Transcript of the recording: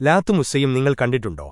ലാത്തുമുസ്സയും നിങ്ങൾ കണ്ടിട്ടുണ്ടോ?